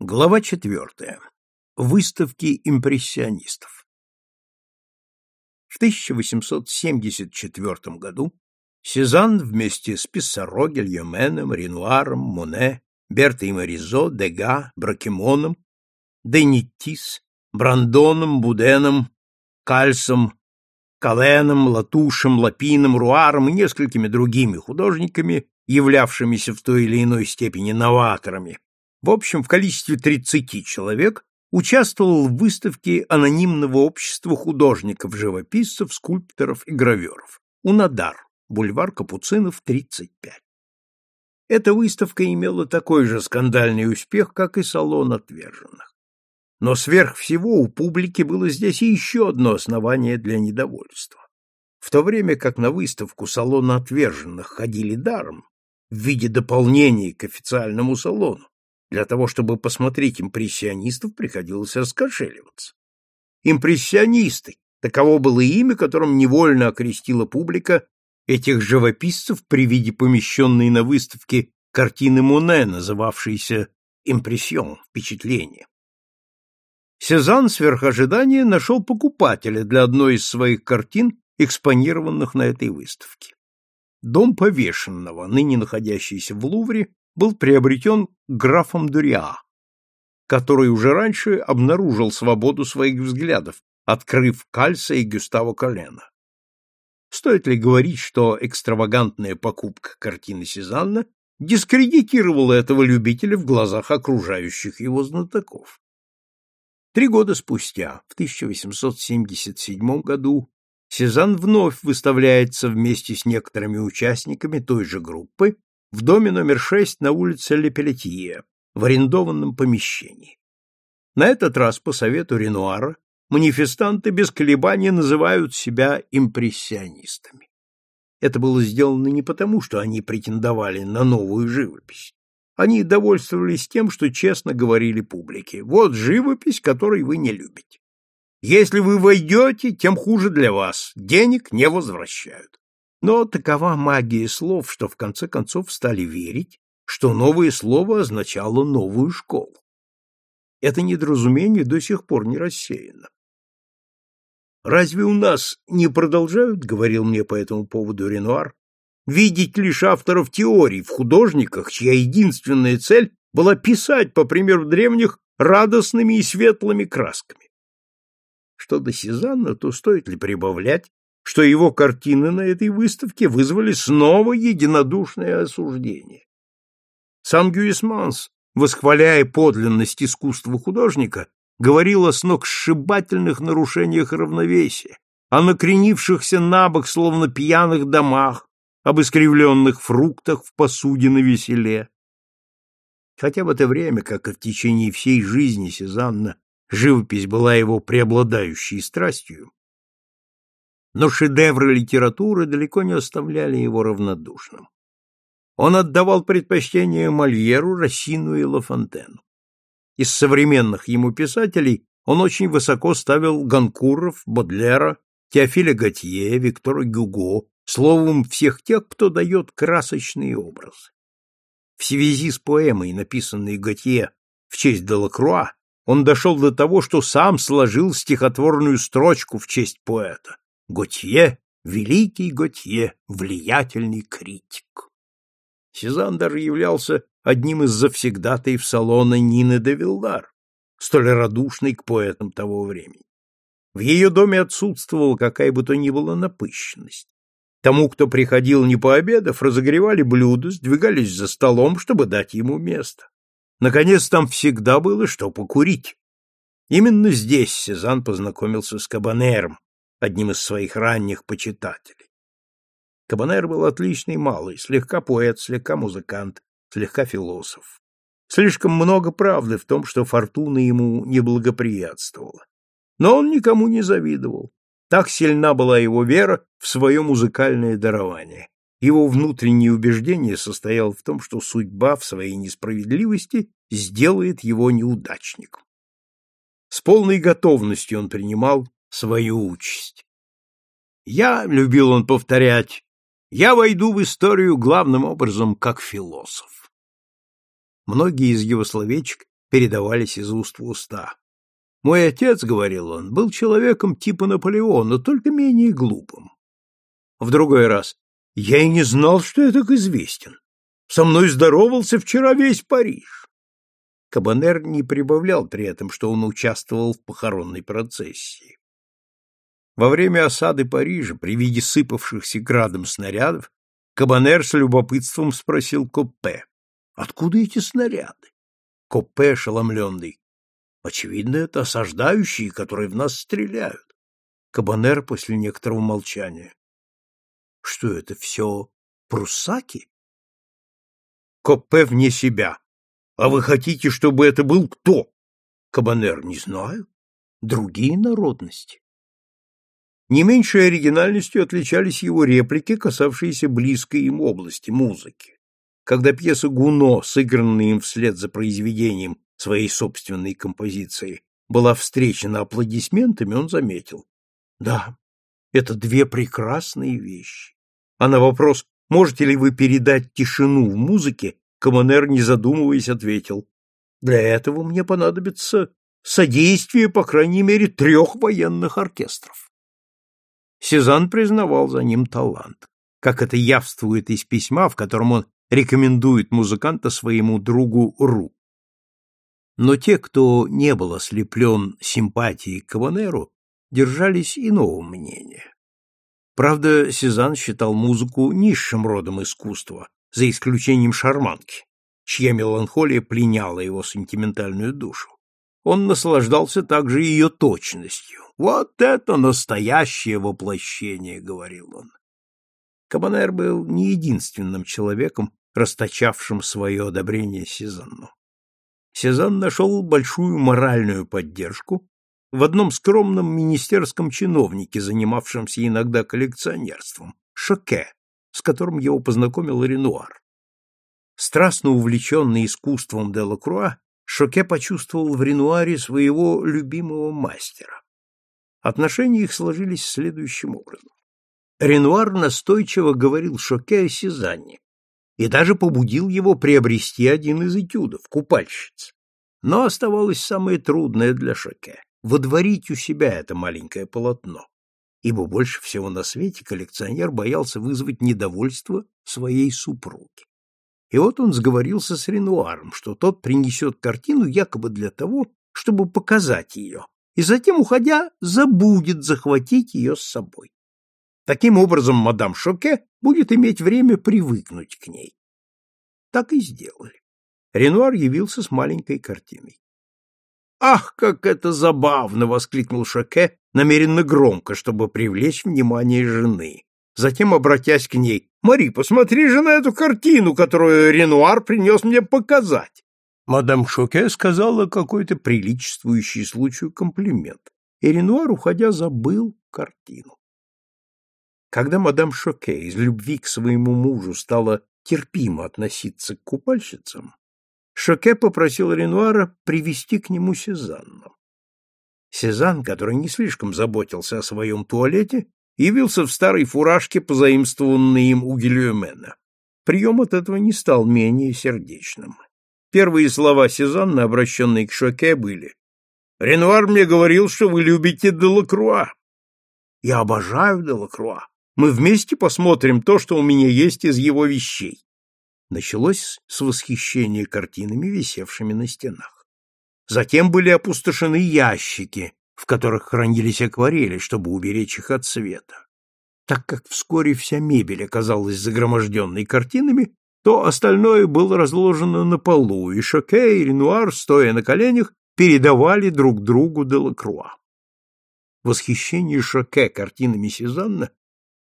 Глава четвертая. Выставки импрессионистов. В 1874 году Сезанн вместе с Писсаро, Гильоменом, Ренуаром, Моне, Бертой Маризо, Дега, Бракемоном, Денитис, Брандоном, Буденом, Кальсом, Каленом, Латушем, Лапином, Руаром и несколькими другими художниками, являвшимися в той или иной степени новаторами, в общем, в количестве 30 человек участвовал в выставке анонимного общества художников-живописцев, скульпторов и граверов «Унадар», бульвар Капуцинов, 35. Эта выставка имела такой же скандальный успех, как и салон отверженных. Но сверх всего у публики было здесь еще одно основание для недовольства. В то время как на выставку салона отверженных ходили даром, в виде дополнений к официальному салону, для того, чтобы посмотреть импрессионистов, приходилось раскошеливаться. Импрессионисты — таково было имя, которым невольно окрестила публика этих живописцев при виде помещенной на выставке картины Моне, называвшейся «Импрессион» — «Впечатление». Сезанн сверх ожидания нашел покупателя для одной из своих картин, экспонированных на этой выставке. Дом повешенного, ныне находящийся в Лувре, был приобретен графом Дуриа, который уже раньше обнаружил свободу своих взглядов, открыв Кальса и Гюставо Колена. Стоит ли говорить, что экстравагантная покупка картины Сезанна дискредитировала этого любителя в глазах окружающих его знатоков? Три года спустя, в 1877 году, Сезанн вновь выставляется вместе с некоторыми участниками той же группы в доме номер 6 на улице Лепелетье, в арендованном помещении. На этот раз, по совету Ренуара, манифестанты без колебаний называют себя импрессионистами. Это было сделано не потому, что они претендовали на новую живопись. Они довольствовались тем, что честно говорили публике. Вот живопись, которой вы не любите. Если вы войдете, тем хуже для вас. Денег не возвращают. Но такова магия слов, что в конце концов стали верить, что новое слово означало новую школу. Это недоразумение до сих пор не рассеяно. «Разве у нас не продолжают, — говорил мне по этому поводу Ренуар, — видеть лишь авторов теорий в художниках, чья единственная цель была писать, по примеру древних, радостными и светлыми красками? Что до Сезанна, то стоит ли прибавлять, что его картины на этой выставке вызвали снова единодушное осуждение. Сам Гюисманс, восхваляя подлинность искусства художника, говорил о сногсшибательных нарушениях равновесия, о накренившихся на бок, словно пьяных домах, об искривленных фруктах в посуде на веселе. Хотя в это время, как и в течение всей жизни Сезанна, живопись была его преобладающей страстью, но шедевры литературы далеко не оставляли его равнодушным. Он отдавал предпочтение Мольеру, Рассину и Лафонтену. Из современных ему писателей он очень высоко ставил Ганкуров, Бодлера, Теофиля Готье, Виктора Гюго, словом, всех тех, кто дает красочные образы. В связи с поэмой, написанной Готье в честь Делакруа, он дошел до того, что сам сложил стихотворную строчку в честь поэта. Готье, великий Готье, влиятельный критик. Сезанн даже являлся одним из завсегдатаев салона Нины де Вилдар, столь радушной к поэтам того времени. В ее доме отсутствовала какая бы то ни была напыщенность. Тому, кто приходил не пообедав, разогревали блюда, сдвигались за столом, чтобы дать ему место. Наконец, там всегда было что покурить. Именно здесь Сезанн познакомился с Кабанером, одним из своих ранних почитателей. Кабанер был отличный малый, слегка поэт, слегка музыкант, слегка философ. Слишком много правды в том, что фортуна ему не благоприятствовала. Но он никому не завидовал. Так сильна была его вера в свое музыкальное дарование. Его внутреннее убеждение состояло в том, что судьба в своей несправедливости сделает его неудачником. С полной готовностью он принимал свою участь. Я, любил он повторять, я войду в историю главным образом как философ. Многие из его словечек передавались из уст в уста. Мой отец, — говорил он, — был человеком типа Наполеона, только менее глупым. В другой раз. Я и не знал, что я так известен. Со мной здоровался вчера весь Париж. Кабанер не прибавлял при этом, что он участвовал в похоронной процессии. Во время осады Парижа, при виде сыпавшихся градом снарядов, Кабанер с любопытством спросил Коппе, откуда эти снаряды? Коппе, ошеломленный, очевидно, это осаждающие, которые в нас стреляют. Кабанер после некоторого молчания. Что это все пруссаки? Коппе вне себя. А вы хотите, чтобы это был кто? Кабанер, не знаю. Другие народности. Не меньшей оригинальностью отличались его реплики, касавшиеся близкой им области музыки. Когда пьеса Гуно, сыгранная им вслед за произведением своей собственной композиции, была встречена аплодисментами, он заметил. Да, это две прекрасные вещи. А на вопрос, можете ли вы передать тишину в музыке, Коммонер, не задумываясь, ответил. Для этого мне понадобится содействие, по крайней мере, трех военных оркестров. Сезанн признавал за ним талант, как это явствует из письма, в котором он рекомендует музыканта своему другу Ру. Но те, кто не был ослеплен симпатией к Каванеру, держались иного мнения. Правда, Сезанн считал музыку низшим родом искусства, за исключением шарманки, чья меланхолия пленяла его сентиментальную душу. Он наслаждался также ее точностью. «Вот это настоящее воплощение!» — говорил он. Кабанер был не единственным человеком, расточавшим свое одобрение Сезанну. Сезанн нашел большую моральную поддержку в одном скромном министерском чиновнике, занимавшемся иногда коллекционерством, Шоке, с которым его познакомил Ренуар. Страстно увлеченный искусством Делакруа, Шоке почувствовал в Ренуаре своего любимого мастера. Отношения их сложились следующим образом. Ренуар настойчиво говорил Шоке о Сезанне и даже побудил его приобрести один из этюдов «Купальщиц». Но оставалось самое трудное для Шоке — водворить у себя это маленькое полотно ибо больше всего на свете коллекционер боялся вызвать недовольство своей супруги. И вот он сговорился с Ренуаром, что тот принесет картину якобы для того, чтобы показать ее, и затем, уходя, забудет захватить ее с собой. Таким образом, мадам Шоке будет иметь время привыкнуть к ней. Так и сделали. Ренуар явился с маленькой картиной. «Ах, как это забавно!» — воскликнул Шоке, намеренно громко, чтобы привлечь внимание жены. Затем, обратясь к ней, «Мари, посмотри же на эту картину, которую Ренуар принес мне показать!» Мадам Шоке сказала какой-то приличествующий случаю комплимент, и Ренуар, уходя, забыл картину. Когда мадам Шоке из любви к своему мужу стала терпимо относиться к купальщицам, Шоке попросил Ренуара привести к нему Сезанну. Сезанн, который не слишком заботился о своем туалете, явился в старой фуражке, позаимствованной им у Гильюмена. Прием от этого не стал менее сердечным. Первые слова Сезанна, обращенные к Шоке, были «Ренуар мне говорил, что вы любите Делакруа». «Я обожаю Делакруа. Мы вместе посмотрим то, что у меня есть из его вещей началось с восхищения картинами, висевшими на стенах. Затем были опустошены ящики, в которых хранились акварели, чтобы уберечь их от света. Так как вскоре вся мебель оказалась загроможденной картинами, то остальное было разложено на полу, и Шоке и Ренуар, стоя на коленях, передавали друг другу Делакруа. Восхищение Шоке картинами Сезанна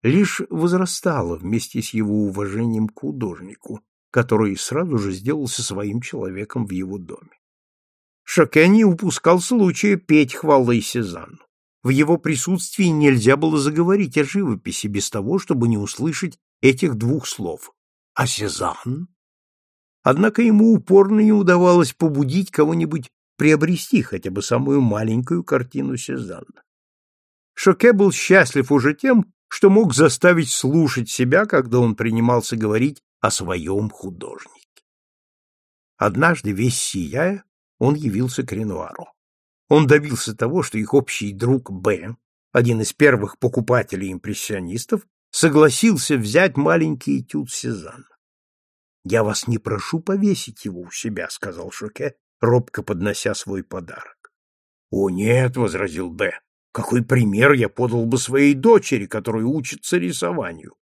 лишь возрастало вместе с его уважением к художнику, который сразу же сделался своим человеком в его доме. Шоке не упускал случая петь хвалы Сезанну. В его присутствии нельзя было заговорить о живописи без того, чтобы не услышать этих двух слов. А Сезанн? Однако ему упорно не удавалось побудить кого-нибудь приобрести хотя бы самую маленькую картину Сезанна. Шоке был счастлив уже тем, что мог заставить слушать себя, когда он принимался говорить о своем художнике. Однажды, весь сияя, он явился к Ренуару. Он добился того, что их общий друг Б, один из первых покупателей импрессионистов, согласился взять маленький этюд Сезанна. «Я вас не прошу повесить его у себя», — сказал Шоке, робко поднося свой подарок. «О, нет», — возразил Б, — «какой пример я подал бы своей дочери, которая учится рисованию?»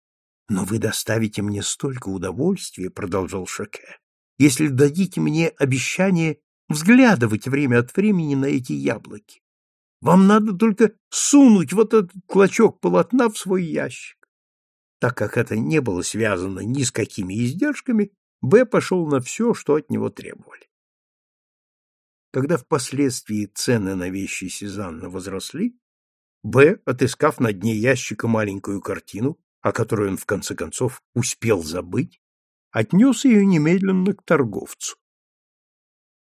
«Но вы доставите мне столько удовольствия», — продолжал Шоке, «если дадите мне обещание взглядывать время от времени на эти яблоки. Вам надо только сунуть вот этот клочок полотна в свой ящик. Так как это не было связано ни с какими издержками, Б пошел на все, что от него требовали. Когда впоследствии цены на вещи Сезанна возросли, Б, отыскав на дне ящика маленькую картину, о которой он в конце концов успел забыть, отнес ее немедленно к торговцу.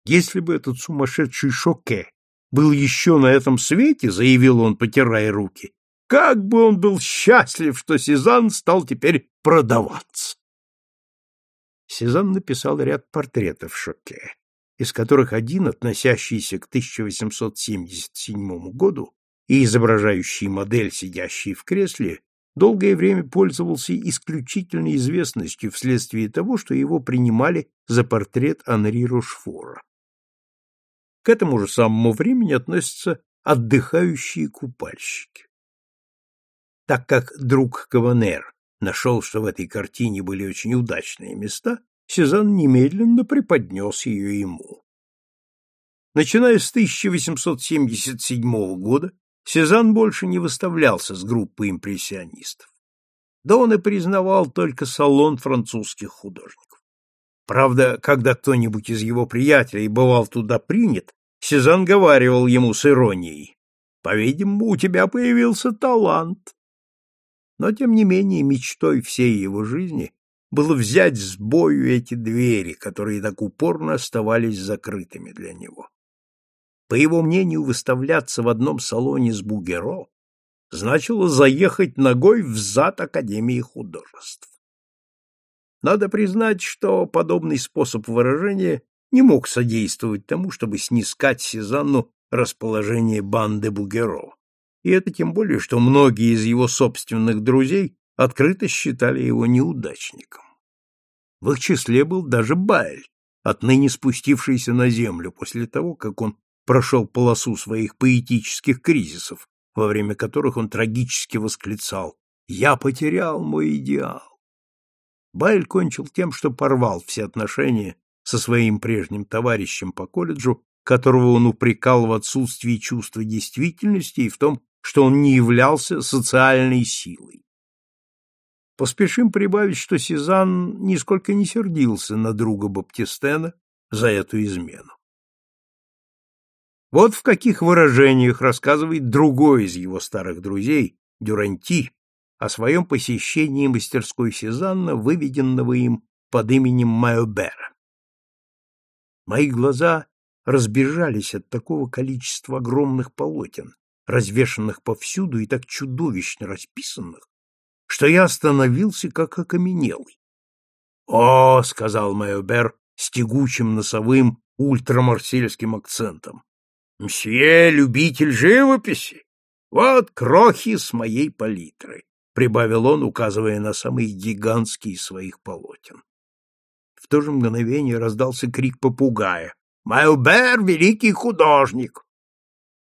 Если бы этот сумасшедший Шоке был еще на этом свете, заявил он, потирая руки, как бы он был счастлив, что Сезанн стал теперь продаваться. Сезанн написал ряд портретов Шоке, из которых один, относящийся к 1877 году и изображающий модель, сидящей в кресле, долгое время пользовался исключительной известностью вследствие того, что его принимали за портрет Анри Рошфора. К этому же самому времени относятся отдыхающие купальщики. Так как друг Каванер нашел, что в этой картине были очень удачные места, Сезанн немедленно преподнес ее ему. Начиная с 1877 года, Сезанн больше не выставлялся с группой импрессионистов. Да он и признавал только салон французских художников. Правда, когда кто-нибудь из его приятелей бывал туда принят, Сезанн говаривал ему с иронией, «По-видимому, у тебя появился талант». Но, тем не менее, мечтой всей его жизни было взять с бою эти двери, которые так упорно оставались закрытыми для него. По его мнению, выставляться в одном салоне с Бугеро значило заехать ногой в зад Академии художеств. Надо признать, что подобный способ выражения не мог содействовать тому, чтобы снискать Сезанну расположение банды Бугеро. И это тем более, что многие из его собственных друзей открыто считали его неудачником. В их числе был даже Байль, отныне спустившийся на землю после того, как он прошел полосу своих поэтических кризисов, во время которых он трагически восклицал «Я потерял мой идеал». Байль кончил тем, что порвал все отношения со своим прежним товарищем по колледжу, которого он упрекал в отсутствии чувства действительности и в том, что он не являлся социальной силой. Поспешим прибавить, что Сезанн нисколько не сердился на друга Баптистена за эту измену. Вот в каких выражениях рассказывает другой из его старых друзей, Дюранти, о своем посещении мастерской Сезанна, выведенного им под именем Майобера. Мои глаза разбежались от такого количества огромных полотен, развешанных повсюду и так чудовищно расписанных, что я остановился как окаменелый. «О!» — сказал Майобер с тягучим носовым ультрамарсельским акцентом. «Мсье, любитель живописи! Вот крохи с моей палитры!» — прибавил он, указывая на самые гигантские своих полотен. В то же мгновение раздался крик попугая. «Майобер — великий художник!»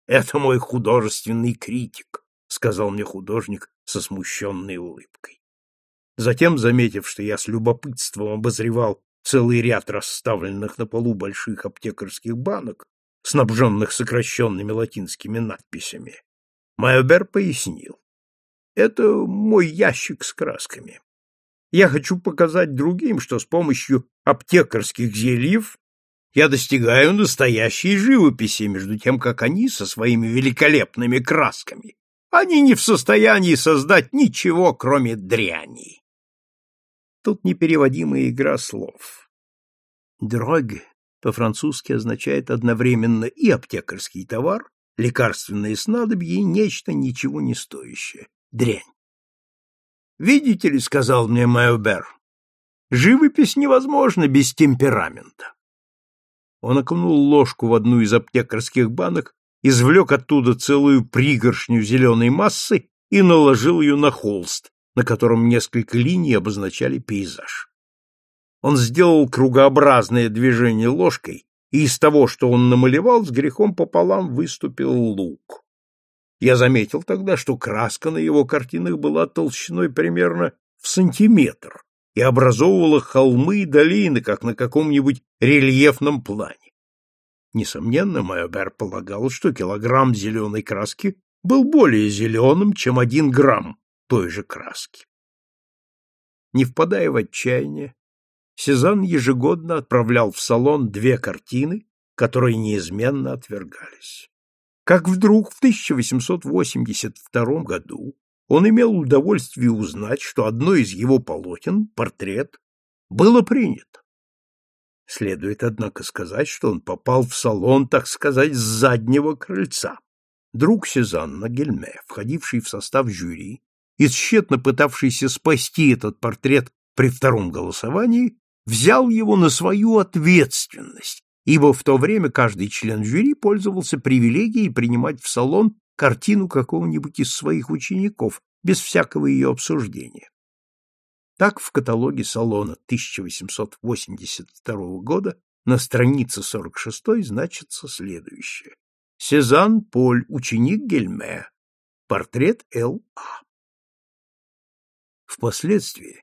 «Это мой художественный критик», — сказал мне художник со смущенной улыбкой. Затем, заметив, что я с любопытством обозревал целый ряд расставленных на полу больших аптекарских банок, снабженных сокращенными латинскими надписями, Майобер пояснил. Это мой ящик с красками. Я хочу показать другим, что с помощью аптекарских зельев я достигаю настоящей живописи, между тем, как они со своими великолепными красками, они не в состоянии создать ничего, кроме дряни. Тут непереводимая игра слов. «Дрог» по-французски означает одновременно и аптекарский товар, лекарственные снадобья и нечто ничего не стоящее — дрянь. «Видите ли, — сказал мне Майобер, — живопись невозможна без темперамента. Он окунул ложку в одну из аптекарских банок, извлек оттуда целую пригоршню зеленой массы и наложил ее на холст, на котором несколько линий обозначали пейзаж. Он сделал кругообразное движение ложкой, и из того, что он намалевал, с грехом пополам выступил лук. Я заметил тогда, что краска на его картинах была толщиной примерно в сантиметр и образовывала холмы и долины, как на каком-нибудь рельефном плане. Несомненно, Майобер полагал, что килограмм зеленой краски был более зеленым, чем один грамм той же краски. Не впадая в отчаяние, Сезанн ежегодно отправлял в салон две картины, которые неизменно отвергались. Как вдруг в 1882 году он имел удовольствие узнать, что одно из его полотен, портрет, было принято. Следует, однако, сказать, что он попал в салон, так сказать, с заднего крыльца. Друг Сезанна Гельме, входивший в состав жюри и тщетно пытавшийся спасти этот портрет при втором голосовании, взял его на свою ответственность, ибо в то время каждый член жюри пользовался привилегией принимать в салон картину какого-нибудь из своих учеников без всякого ее обсуждения. Так в каталоге салона 1882 года на странице 46 значится следующее. Сезанн Поль, ученик Гельме. Портрет Л.А. Впоследствии,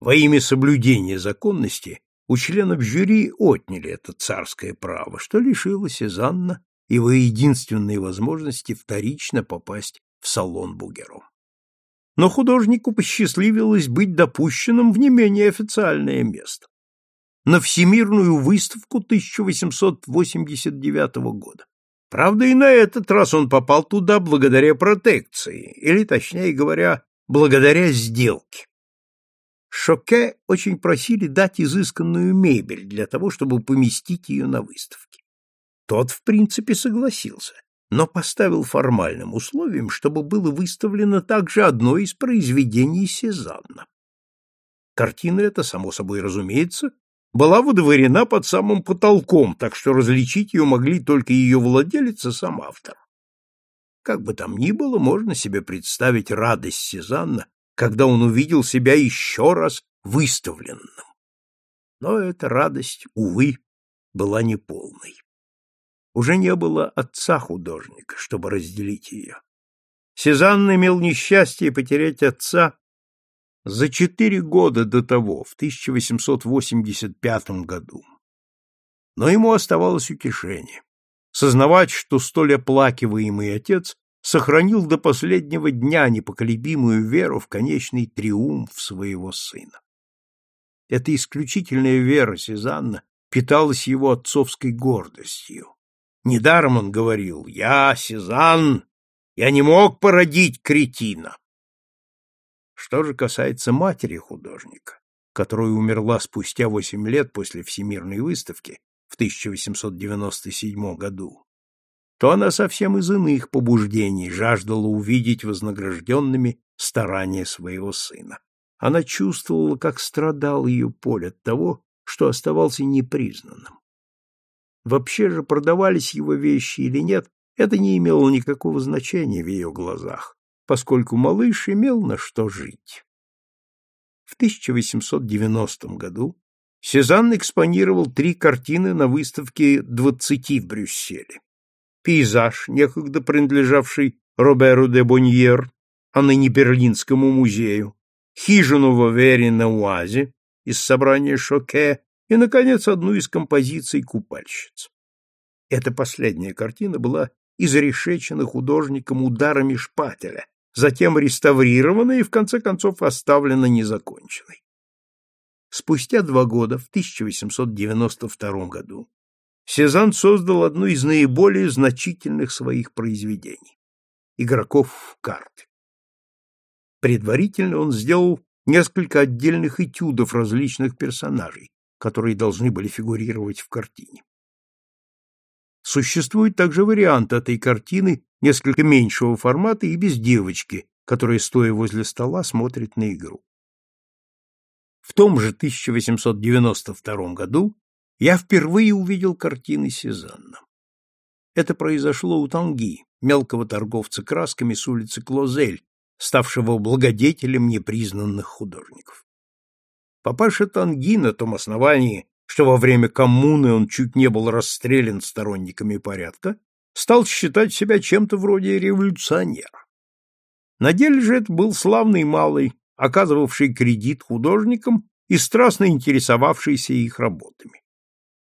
во имя соблюдения законности, у членов жюри отняли это царское право, что лишило Сезанна его единственной возможности вторично попасть в салон Бугером но художнику посчастливилось быть допущенным в не менее официальное место на Всемирную выставку 1889 года. Правда, и на этот раз он попал туда благодаря протекции, или, точнее говоря, благодаря сделке. Шоке очень просили дать изысканную мебель для того, чтобы поместить ее на выставке. Тот, в принципе, согласился но поставил формальным условием, чтобы было выставлено также одно из произведений Сезанна. Картина эта, само собой разумеется, была выдворена под самым потолком, так что различить ее могли только ее владелец и сам автор. Как бы там ни было, можно себе представить радость Сезанна, когда он увидел себя еще раз выставленным. Но эта радость, увы, была неполной уже не было отца художника, чтобы разделить ее. Сезанн имел несчастье потерять отца за четыре года до того, в 1885 году. Но ему оставалось утешение — сознавать, что столь оплакиваемый отец сохранил до последнего дня непоколебимую веру в конечный триумф своего сына. Эта исключительная вера Сезанна питалась его отцовской гордостью. Недаром он говорил «Я, Сезанн, я не мог породить кретина». Что же касается матери художника, которая умерла спустя восемь лет после Всемирной выставки в 1897 году, то она совсем из иных побуждений жаждала увидеть вознагражденными старания своего сына. Она чувствовала, как страдал ее поле от того, что оставался непризнанным. Вообще же продавались его вещи или нет, это не имело никакого значения в ее глазах, поскольку малыш имел на что жить. В 1890 году Сезанн экспонировал три картины на выставке «Двадцати» в Брюсселе. Пейзаж, некогда принадлежавший Роберу де Боньер, а ныне Берлинскому музею, хижину в Авере на Уазе из собрания Шоке и, наконец, одну из композиций «Купальщиц». Эта последняя картина была изрешечена художником ударами шпателя, затем реставрирована и, в конце концов, оставлена незаконченной. Спустя два года, в 1892 году, Сезанн создал одно из наиболее значительных своих произведений — «Игроков в карты». Предварительно он сделал несколько отдельных этюдов различных персонажей, которые должны были фигурировать в картине. Существует также вариант этой картины несколько меньшего формата и без девочки, которая, стоя возле стола, смотрит на игру. В том же 1892 году я впервые увидел картины Сезанна. Это произошло у Танги, мелкого торговца красками с улицы Клозель, ставшего благодетелем непризнанных художников. Папаша Танги на том основании, что во время коммуны он чуть не был расстрелян сторонниками порядка, стал считать себя чем-то вроде революционера. На деле же это был славный малый, оказывавший кредит художникам и страстно интересовавшийся их работами.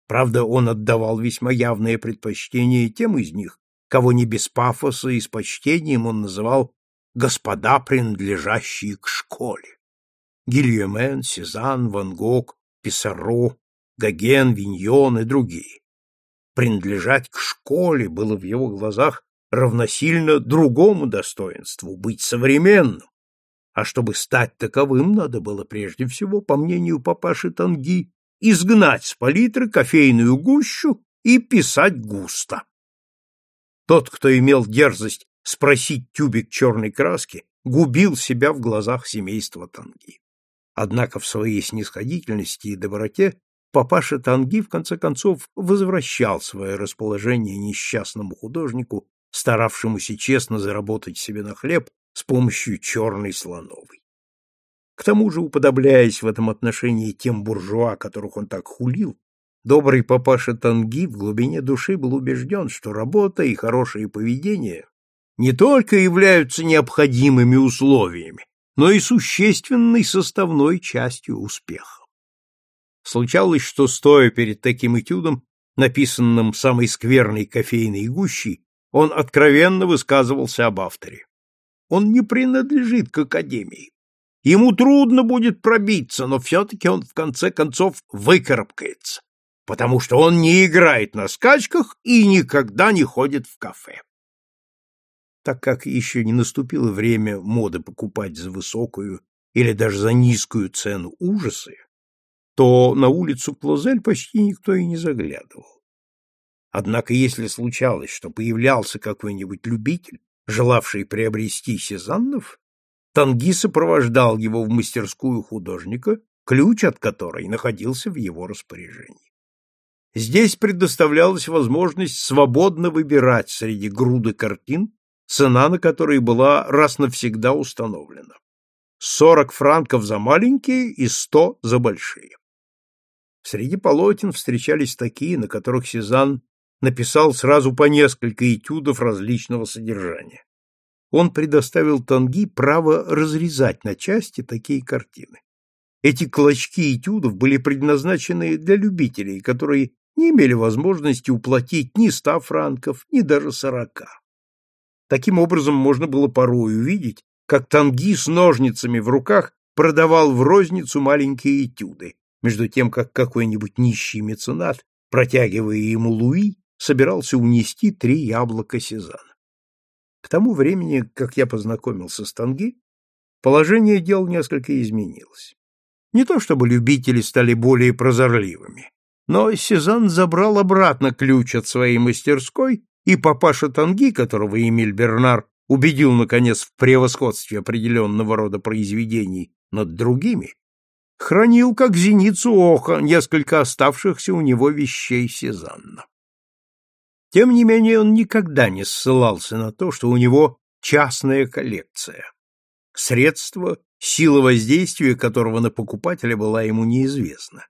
Правда, он отдавал весьма явное предпочтение тем из них, кого не без пафоса и с почтением он называл «господа, принадлежащие к школе». Гильомен, Сезанн, Ван Гог, Писаро, Гоген, Виньон и другие. Принадлежать к школе было в его глазах равносильно другому достоинству — быть современным. А чтобы стать таковым, надо было прежде всего, по мнению папаши Танги, изгнать с палитры кофейную гущу и писать густо. Тот, кто имел дерзость спросить тюбик черной краски, губил себя в глазах семейства Танги. Однако в своей снисходительности и доброте папаша Танги в конце концов возвращал свое расположение несчастному художнику, старавшемуся честно заработать себе на хлеб с помощью черной слоновой. К тому же, уподобляясь в этом отношении тем буржуа, которых он так хулил, добрый папаша Танги в глубине души был убежден, что работа и хорошее поведение не только являются необходимыми условиями, но и существенной составной частью успеха. Случалось, что, стоя перед таким этюдом, написанным самой скверной кофейной гущей, он откровенно высказывался об авторе. Он не принадлежит к академии. Ему трудно будет пробиться, но все-таки он в конце концов выкарабкается, потому что он не играет на скачках и никогда не ходит в кафе. Так как еще не наступило время моды покупать за высокую или даже за низкую цену ужасы, то на улицу Клозель почти никто и не заглядывал. Однако если случалось, что появлялся какой-нибудь любитель, желавший приобрести Сезаннов, Танги сопровождал его в мастерскую художника, ключ от которой находился в его распоряжении. Здесь предоставлялась возможность свободно выбирать среди груды картин, цена на которые была раз навсегда установлена. Сорок франков за маленькие и сто за большие. Среди полотен встречались такие, на которых Сезанн написал сразу по несколько этюдов различного содержания. Он предоставил Танги право разрезать на части такие картины. Эти клочки этюдов были предназначены для любителей, которые не имели возможности уплатить ни ста франков, ни даже сорока. Таким образом, можно было порой увидеть, как Танги с ножницами в руках продавал в розницу маленькие этюды, между тем как какой-нибудь нищий меценат, протягивая ему луи, собирался унести три яблока Сезана. К тому времени, как я познакомился с Танги, положение дел несколько изменилось. Не то чтобы любители стали более прозорливыми, но Сезанн забрал обратно ключ от своей мастерской, и папаша Танги, которого Эмиль Бернар убедил, наконец, в превосходстве определенного рода произведений над другими, хранил как зеницу ока несколько оставшихся у него вещей Сезанна. Тем не менее, он никогда не ссылался на то, что у него частная коллекция. Средство, сила воздействия которого на покупателя была ему неизвестна.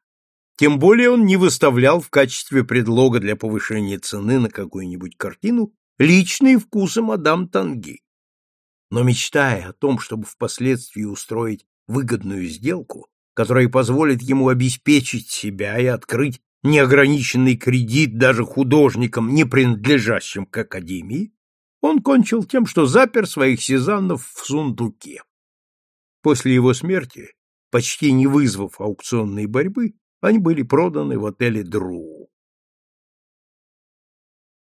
Тем более он не выставлял в качестве предлога для повышения цены на какую-нибудь картину личные вкусы мадам Танги. Но мечтая о том, чтобы впоследствии устроить выгодную сделку, которая позволит ему обеспечить себя и открыть неограниченный кредит даже художникам, не принадлежащим к академии, он кончил тем, что запер своих сезаннов в сундуке. После его смерти, почти не вызвав аукционной борьбы, они были проданы в отеле Дру.